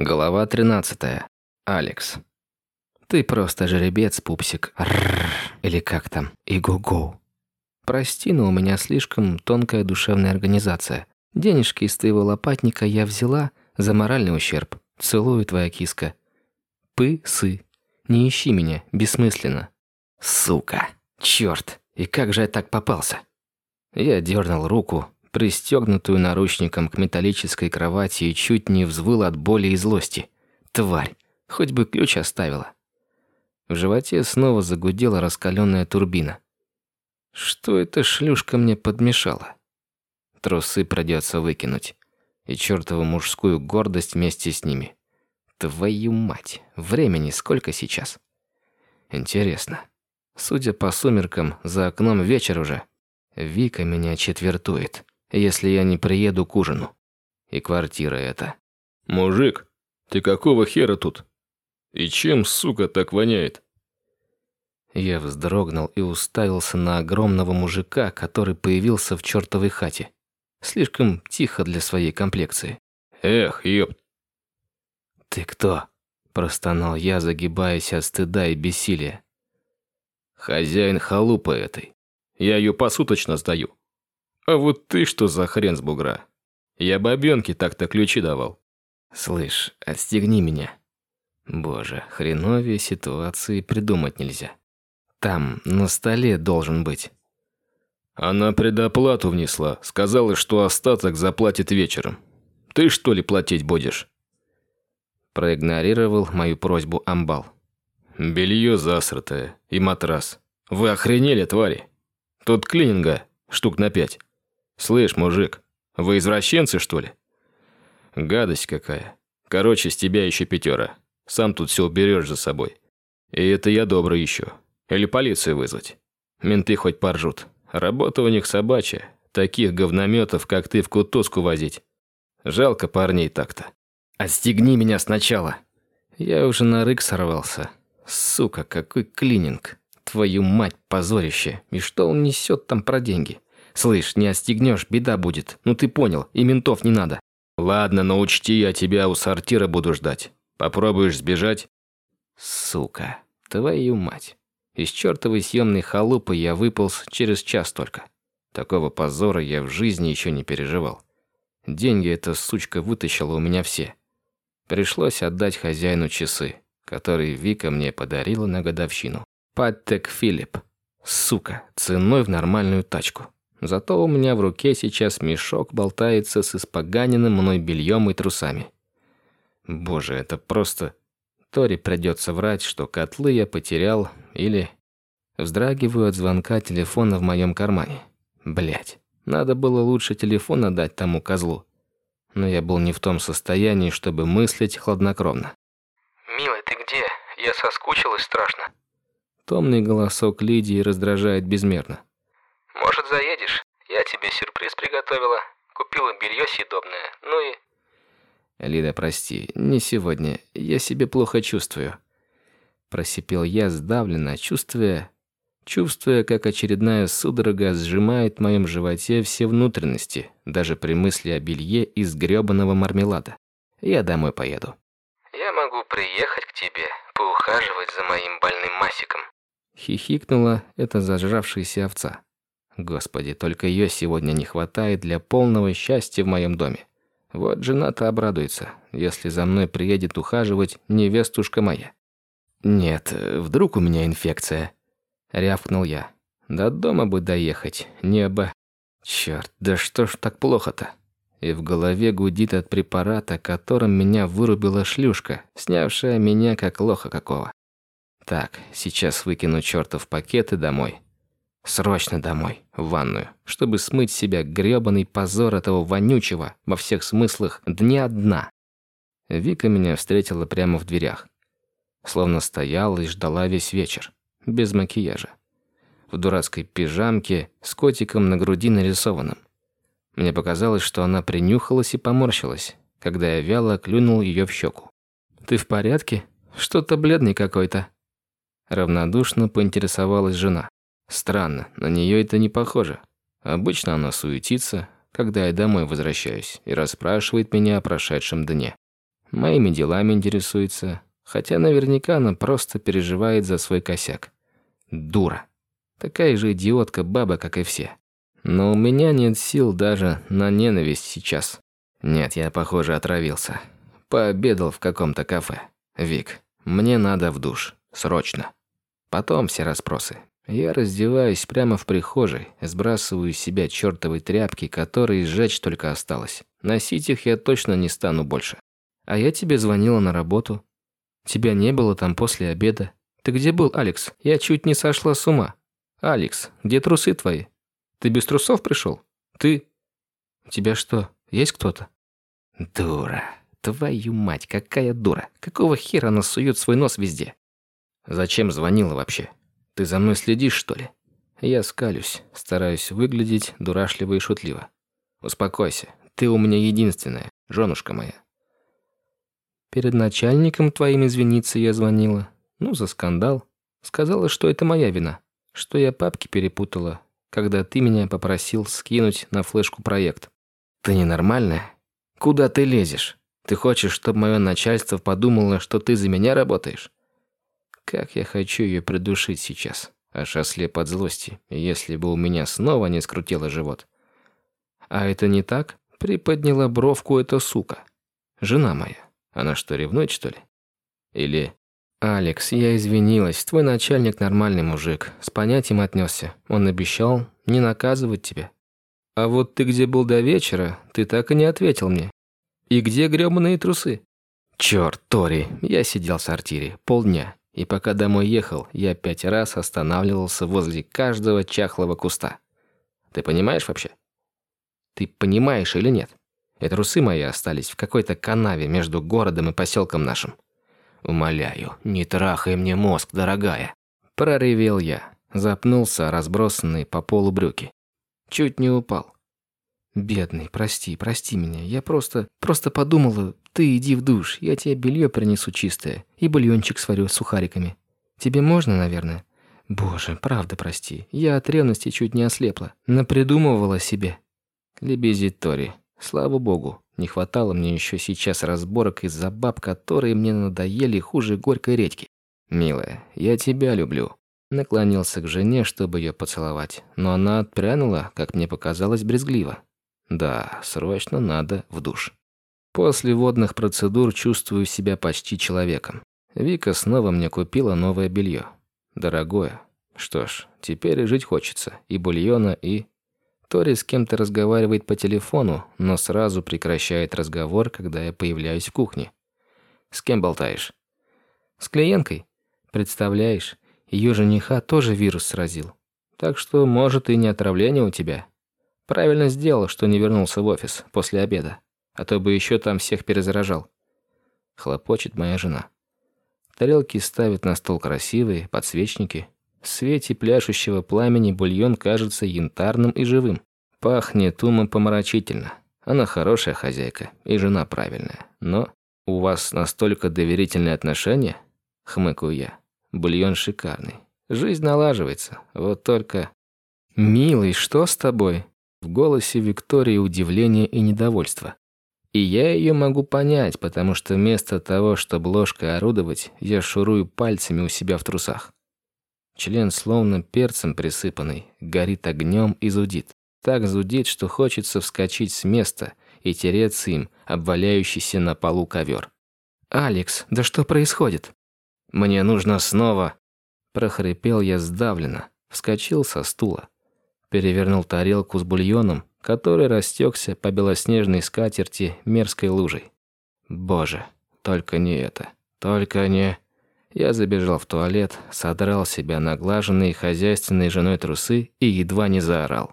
Глава 13. Алекс. Ты просто жеребец, пупсик. Рррр. Или как там? Иго-го. Прости, но у меня слишком тонкая душевная организация. Денежки из твоего лопатника я взяла за моральный ущерб. Целую, твоя киска. Пы-сы. Не ищи меня, бессмысленно. Сука. Чёрт. И как же я так попался? Я дернул руку, пристегнутую наручником к металлической кровати и чуть не взвыл от боли и злости. Тварь, хоть бы ключ оставила. В животе снова загудела раскаленная турбина. Что эта шлюшка мне подмешала? Трусы придется выкинуть. И чертову мужскую гордость вместе с ними. Твою мать, времени сколько сейчас? Интересно. Судя по сумеркам, за окном вечер уже. Вика меня четвертует если я не приеду к ужину. И квартира эта. «Мужик, ты какого хера тут? И чем, сука, так воняет?» Я вздрогнул и уставился на огромного мужика, который появился в чертовой хате. Слишком тихо для своей комплекции. «Эх, ёпт!» «Ты кто?» – простонал я, загибаясь от стыда и бессилия. «Хозяин халупы этой. Я ее посуточно сдаю. А вот ты что за хрен с бугра? Я бабёнке так-то ключи давал. Слышь, отстегни меня. Боже, хреновее ситуации придумать нельзя. Там, на столе должен быть. Она предоплату внесла, сказала, что остаток заплатит вечером. Ты что ли платить будешь? Проигнорировал мою просьбу Амбал. Белье засратое и матрас. Вы охренели, твари? Тут клининга штук на пять. «Слышь, мужик, вы извращенцы, что ли?» «Гадость какая. Короче, с тебя еще пятера. Сам тут все уберешь за собой. И это я добрый еще. Или полицию вызвать. Менты хоть поржут. Работа у них собачья. Таких говнометов, как ты, в кутузку возить. Жалко парней так-то. Отстегни меня сначала. Я уже на рык сорвался. Сука, какой клининг. Твою мать, позорище. И что он несет там про деньги? Слышь, не отстегнешь, беда будет. Ну ты понял, и ментов не надо. Ладно, но учти, я тебя у сортира буду ждать. Попробуешь сбежать? Сука, твою мать. Из чертовой съемной халупы я выполз через час только. Такого позора я в жизни еще не переживал. Деньги эта сучка вытащила у меня все. Пришлось отдать хозяину часы, которые Вика мне подарила на годовщину. Паттек Филипп. Сука, ценой в нормальную тачку. Зато у меня в руке сейчас мешок болтается с испоганенным мной бельем и трусами. Боже, это просто... Тори придется врать, что котлы я потерял, или... Вздрагиваю от звонка телефона в моем кармане. Блять, надо было лучше телефон отдать тому козлу. Но я был не в том состоянии, чтобы мыслить хладнокровно. «Милый, ты где? Я соскучилась страшно». Томный голосок Лидии раздражает безмерно. Может, заедешь? Я тебе сюрприз приготовила. Купила белье съедобное. Ну и...» «Лида, прости, не сегодня. Я себя плохо чувствую». Просипел я сдавленно, чувствуя... Чувствуя, как очередная судорога сжимает в моем животе все внутренности, даже при мысли о белье из грёбаного мармелада. Я домой поеду. «Я могу приехать к тебе, поухаживать за моим больным масиком». Хихикнула эта зажравшаяся овца. Господи, только ее сегодня не хватает для полного счастья в моем доме. Вот жена-то обрадуется, если за мной приедет ухаживать невестушка моя. Нет, вдруг у меня инфекция. Рявкнул я. До дома бы доехать, небо. Черт, да что ж так плохо-то? И в голове гудит от препарата, которым меня вырубила шлюшка, снявшая меня как лоха какого. Так, сейчас выкину чертов пакет и домой. Срочно домой, в ванную, чтобы смыть с себя грёбаный позор этого вонючего, во всех смыслах, дня дна. Вика меня встретила прямо в дверях. Словно стояла и ждала весь вечер, без макияжа. В дурацкой пижамке с котиком на груди нарисованным. Мне показалось, что она принюхалась и поморщилась, когда я вяло клюнул ее в щеку. «Ты в порядке? Что-то бледный какой-то». Равнодушно поинтересовалась жена. Странно, на нее это не похоже. Обычно она суетится, когда я домой возвращаюсь, и расспрашивает меня о прошедшем дне. моими делами интересуется, хотя наверняка она просто переживает за свой косяк. Дура. Такая же идиотка баба, как и все. Но у меня нет сил даже на ненависть сейчас. Нет, я, похоже, отравился. Пообедал в каком-то кафе. Вик, мне надо в душ. Срочно. Потом все расспросы. Я раздеваюсь прямо в прихожей, сбрасываю с себя чертовы тряпки, которые сжечь только осталось. Носить их я точно не стану больше. А я тебе звонила на работу. Тебя не было там после обеда. Ты где был, Алекс? Я чуть не сошла с ума. Алекс, где трусы твои? Ты без трусов пришел? Ты... У тебя что, есть кто-то? Дура. Твою мать, какая дура. Какого хера она сует свой нос везде? Зачем звонила вообще? Ты за мной следишь, что ли? Я скалюсь, стараюсь выглядеть дурашливо и шутливо. Успокойся, ты у меня единственная, женушка моя. Перед начальником твоим извиниться я звонила. Ну, за скандал. Сказала, что это моя вина. Что я папки перепутала, когда ты меня попросил скинуть на флешку проект. Ты ненормальная? Куда ты лезешь? Ты хочешь, чтобы мое начальство подумало, что ты за меня работаешь? Как я хочу ее придушить сейчас, аж ослеп от злости, если бы у меня снова не скрутило живот. А это не так? Приподняла бровку эта сука. Жена моя. Она что, ревнует, что ли? Или... «Алекс, я извинилась. Твой начальник нормальный мужик. С понятием отнесся. Он обещал не наказывать тебя. А вот ты где был до вечера, ты так и не ответил мне. И где грёбаные трусы?» Черт, Тори, я сидел в сортире полдня. И пока домой ехал, я пять раз останавливался возле каждого чахлого куста. Ты понимаешь вообще? Ты понимаешь или нет? И трусы мои остались в какой-то канаве между городом и поселком нашим. Умоляю, не трахай мне мозг, дорогая. Проревел я, запнулся разбросанный по полу брюки. Чуть не упал. Бедный, прости, прости меня. Я просто, просто подумала, ты иди в душ, я тебе белье принесу чистое и бульончик сварю с сухариками. Тебе можно, наверное? Боже, правда прости. Я от ревности чуть не ослепла. Напридумывала себе. Лебезит Тори. Слава богу, не хватало мне еще сейчас разборок из-за баб, которые мне надоели хуже горькой редьки. Милая, я тебя люблю. Наклонился к жене, чтобы ее поцеловать, но она отпрянула, как мне показалось, брезгливо. Да, срочно надо в душ. После водных процедур чувствую себя почти человеком. Вика снова мне купила новое белье. Дорогое. Что ж, теперь и жить хочется. И бульона, и Тори с кем-то разговаривает по телефону, но сразу прекращает разговор, когда я появляюсь в кухне. «С кем болтаешь?» «С клиенткой. Представляешь, ее жениха тоже вирус сразил. Так что, может, и не отравление у тебя. Правильно сделал, что не вернулся в офис после обеда, а то бы еще там всех перезаражал». Хлопочет моя жена. Тарелки ставят на стол красивые, подсвечники – в свете пляшущего пламени бульон кажется янтарным и живым. Пахнет умом помрачительно. Она хорошая хозяйка и жена правильная. Но у вас настолько доверительные отношения? Хмыкаю я. Бульон шикарный. Жизнь налаживается. Вот только... «Милый, что с тобой?» В голосе Виктории удивление и недовольство. И я ее могу понять, потому что вместо того, чтобы ложкой орудовать, я шурую пальцами у себя в трусах. Член, словно перцем присыпанный, горит огнем и зудит. Так зудит, что хочется вскочить с места и тереться им обваляющийся на полу ковер. «Алекс, да что происходит?» «Мне нужно снова...» Прохрипел я сдавленно, вскочил со стула. Перевернул тарелку с бульоном, который растекся по белоснежной скатерти мерзкой лужей. Боже, только не это. Только не... Я забежал в туалет, содрал себя наглаженные хозяйственной женой трусы и едва не заорал.